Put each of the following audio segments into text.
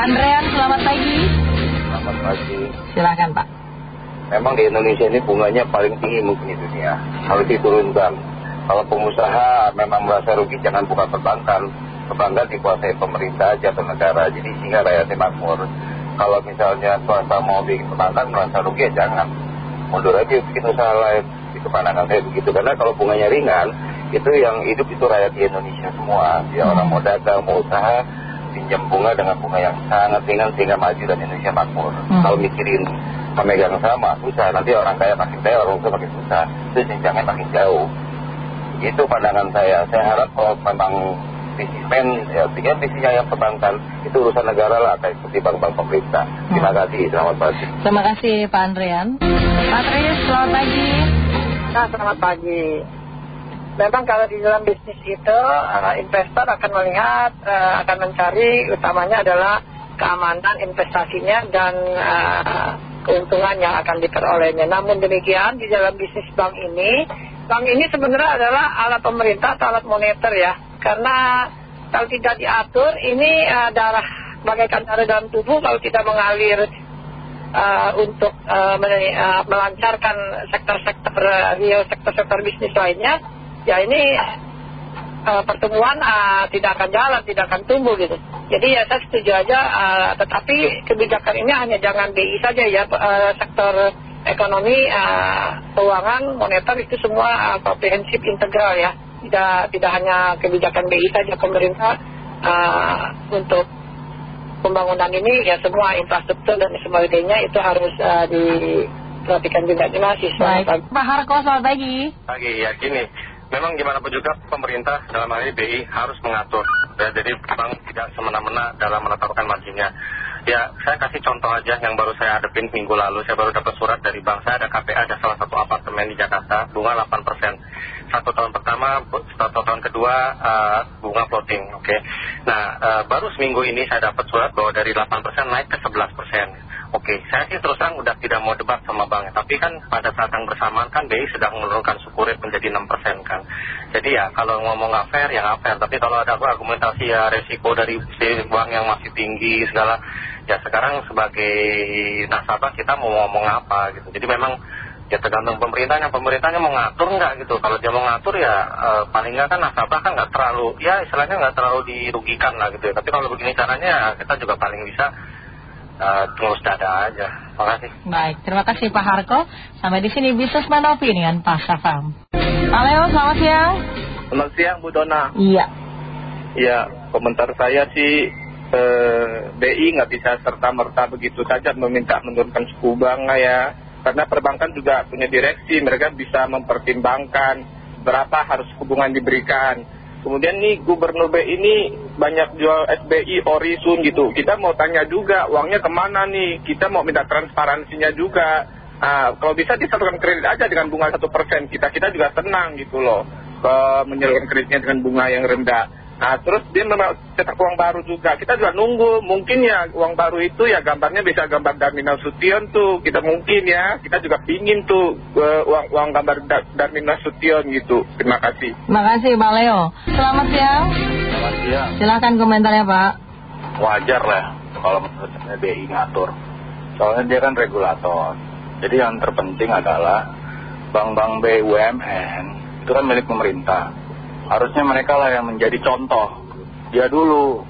Pak Andrean, selamat pagi. Selamat pagi. Silakan Pak. Memang di Indonesia ini bunganya paling tinggi mungkin di dunia. Harus diturunkan. Kalau pengusaha memang merasa rugi, jangan buka perbankan. Perbankan dikuasai pemerintah aja atau negara. Jadi sehingga rakyatnya makmur. Kalau misalnya swasta mau bikin perbankan merasa rugi, ya jangan. Mundur aja bikin usaha lain. Itu pandangan saya begitu. Karena kalau bunganya ringan, itu yang hidup itu rakyat di Indonesia semua. Ya orang mau dagang, mau usaha, pinjam bunga dengan bunga yang sangat ringan sehingga maju dan Indonesia makmur. Kalau mikirin pemegang sama susah, nanti orang kaya makin kaya, orang susah makin susah. Itu jenjangnya makin jauh. Itu pandangan saya. Saya harap kalau memang men, ya tinggal visinya yang perbankan itu urusan negara lah kayak seperti bank-bank pemerintah. Terima kasih, selamat pagi. Terima kasih Pak Andrean. Pak Tris, selamat pagi. Nah, selamat pagi. Memang kalau di dalam bisnis itu uh, investor akan melihat, uh, akan mencari utamanya adalah keamanan investasinya dan uh, keuntungan yang akan diperolehnya. Namun demikian di dalam bisnis bank ini, bank ini sebenarnya adalah alat pemerintah atau alat moneter ya. Karena kalau tidak diatur ini darah bagaikan darah dalam tubuh kalau tidak mengalir uh, untuk uh, melancarkan sektor-sektor real sektor-sektor bisnis lainnya ya ini uh, pertemuan uh, tidak akan jalan, tidak akan tumbuh gitu. Jadi ya saya setuju aja, uh, tetapi kebijakan ini hanya jangan BI saja ya, uh, sektor ekonomi, uh, keuangan, moneter itu semua uh, komprehensif integral ya. Tidak, tidak hanya kebijakan BI saja pemerintah uh, untuk pembangunan ini ya semua infrastruktur dan sebagainya itu harus uh, diperhatikan juga. Terima kasih. Baik. Pak Harko, selamat pagi. Pagi, ya gini memang gimana pun juga pemerintah dalam hal ini BI harus mengatur. Ya, jadi bank tidak semena-mena dalam menetapkan marginnya. Ya saya kasih contoh aja yang baru saya hadapin minggu lalu. Saya baru dapat surat dari bank. Saya ada KPA ada salah satu apartemen di Jakarta bunga 8% satu tahun pertama satu tahun kedua uh, bunga floating oke. Nah uh, baru seminggu ini saya dapat surat bahwa dari 8% naik ke 11% Oke, saya sih terus terang udah tidak mau debat sama bank. Tapi kan pada saat yang bersamaan kan BI sedang menurunkan suku rate menjadi 6% kan. Jadi ya kalau ngomong nggak fair ya fair. Tapi kalau ada argumentasi ya resiko dari si bank yang masih tinggi segala. Ya sekarang sebagai nasabah kita mau ngomong apa gitu. Jadi memang ya tergantung pemerintahnya. Pemerintahnya mau ngatur nggak gitu. Kalau dia mau ngatur ya eh, paling nggak kan nasabah kan nggak terlalu, ya istilahnya nggak terlalu dirugikan lah gitu ya. Tapi kalau begini caranya kita juga paling bisa uh, terus dada aja. Terima kasih. Baik, terima kasih Pak Harko. Sampai di sini bisnis Manopi dengan Pak Safam. Pak Leo, selamat siang. Selamat siang Bu Dona. Iya. Iya, komentar saya sih eh, BI nggak bisa serta-merta begitu saja meminta menurunkan suku bunga ya. Karena perbankan juga punya direksi, mereka bisa mempertimbangkan berapa harus hubungan diberikan Kemudian nih gubernur BI ini banyak jual SBI, Orisun gitu. Kita mau tanya juga uangnya ke mana nih? Kita mau minta transparansinya juga. Nah, kalau bisa disatukan kredit aja dengan bunga satu persen. Kita kita juga tenang gitu loh. Menyalurkan kreditnya dengan bunga yang rendah. Nah terus dia memang cetak uang baru juga. Kita juga nunggu. Mungkin ya uang baru itu ya gambarnya bisa gambar Darmin Nasution tuh. Kita mungkin ya. Kita juga pingin tuh uh, uang, uang gambar Darmin Nasution gitu. Terima kasih. Terima kasih Pak Leo. Selamat siang. Selamat siang. Silahkan komentarnya Pak. Wajar lah kalau menurut saya BI ngatur. Soalnya dia kan regulator. Jadi yang terpenting adalah bank-bank BUMN itu kan milik pemerintah harusnya mereka lah yang menjadi contoh. Dia dulu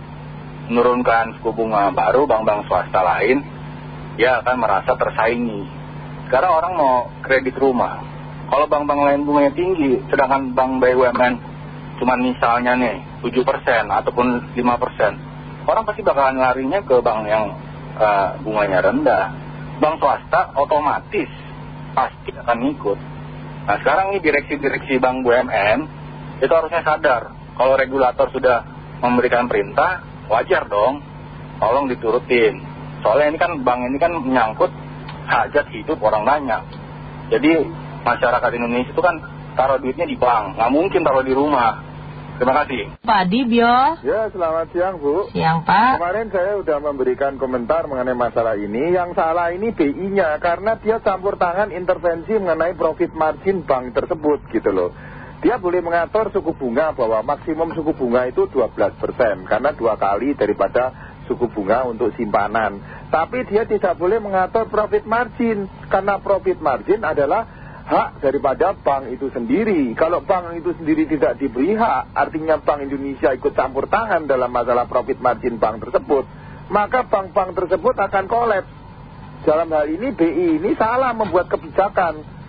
menurunkan suku bunga baru bank-bank swasta lain dia akan merasa tersaingi. Sekarang orang mau kredit rumah. Kalau bank-bank lain bunganya tinggi sedangkan bank BUMN cuma misalnya nih 7% ataupun 5% orang pasti bakalan larinya ke bank yang uh, bunganya rendah. Bank swasta otomatis pasti akan ikut nah sekarang ini direksi-direksi bank BUMN itu harusnya sadar kalau regulator sudah memberikan perintah wajar dong tolong diturutin soalnya ini kan bank ini kan menyangkut hajat hidup orang banyak jadi masyarakat Indonesia itu kan taruh duitnya di bank nggak mungkin taruh di rumah Terima kasih. Pak Dibyo. Ya, selamat siang Bu. Siang Pak. Kemarin saya sudah memberikan komentar mengenai masalah ini. Yang salah ini BI-nya karena dia campur tangan intervensi mengenai profit margin bank tersebut gitu loh dia boleh mengatur suku bunga bahwa maksimum suku bunga itu 12% karena dua kali daripada suku bunga untuk simpanan. Tapi dia tidak boleh mengatur profit margin. Karena profit margin adalah hak daripada bank itu sendiri. Kalau bank itu sendiri tidak diberi hak, artinya Bank Indonesia ikut campur tangan dalam masalah profit margin bank tersebut, maka bank-bank tersebut akan kolaps. Dalam hal ini BI ini salah membuat kebijakan.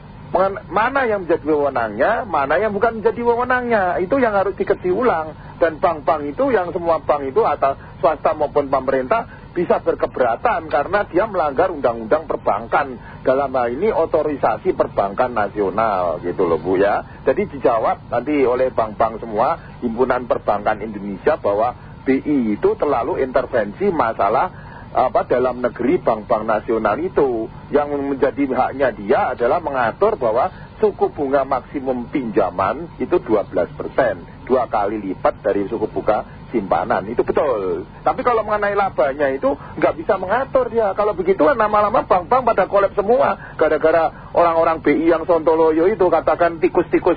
Mana yang menjadi wewenangnya, mana yang bukan menjadi wewenangnya. Itu yang harus dikaji ulang. Dan bank-bank itu yang semua bank itu atau swasta maupun pemerintah bisa berkeberatan karena dia melanggar undang-undang perbankan. Dalam hal ini otorisasi perbankan nasional gitu loh Bu ya. Jadi dijawab nanti oleh bank-bank semua, himpunan perbankan Indonesia bahwa BI itu terlalu intervensi masalah apa dalam negeri bank-bank nasional itu yang menjadi haknya dia adalah mengatur bahwa suku bunga maksimum pinjaman itu 12 persen. Dua kali lipat dari suku bunga simpanan itu betul. Tapi kalau mengenai labanya itu nggak bisa mengatur dia. Kalau begitu kan lama-lama bank-bank pada kolab semua. Gara-gara orang-orang BI yang sontoloyo itu katakan tikus-tikus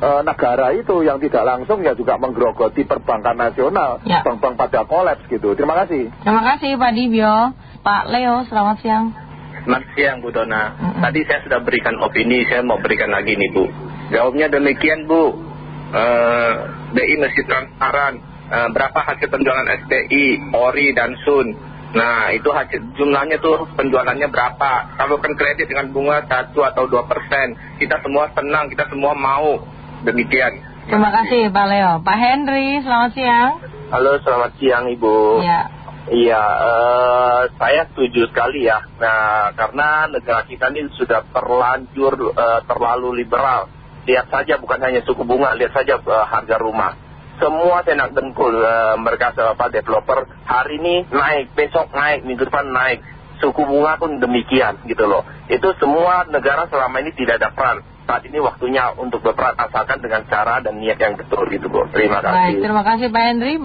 Eh, negara itu yang tidak langsung ya juga menggerogoti perbankan nasional ya. bank-bank pada kolaps gitu. Terima kasih. Terima kasih Pak Dibio. Pak Leo selamat siang. Selamat siang Bu Dona. Tadi saya sudah berikan opini saya mau berikan lagi nih Bu. Jawabnya demikian Bu. Uh, BI mesti transparan uh, berapa hasil penjualan SBI, ORI dan SUN? Nah itu hasil jumlahnya tuh penjualannya berapa? Salurkan kredit dengan bunga 1 atau 2 persen Kita semua senang, kita semua mau Demikian. Terima kasih Pak Leo. Pak Henry, selamat siang. Halo, selamat siang Ibu. Iya. Iya, uh, saya setuju sekali ya. Nah, karena negara kita ini sudah terlanjur uh, terlalu liberal. Lihat saja bukan hanya suku bunga, lihat saja uh, harga rumah. Semua senak dengkul uh, mereka apa developer hari ini naik, besok naik, minggu depan naik. Suku bunga pun demikian gitu loh. Itu semua negara selama ini tidak ada peran saat ini waktunya untuk berperan asalkan dengan cara dan niat yang betul gitu Bu. Terima kasih. Baik, terima kasih Pak Henry.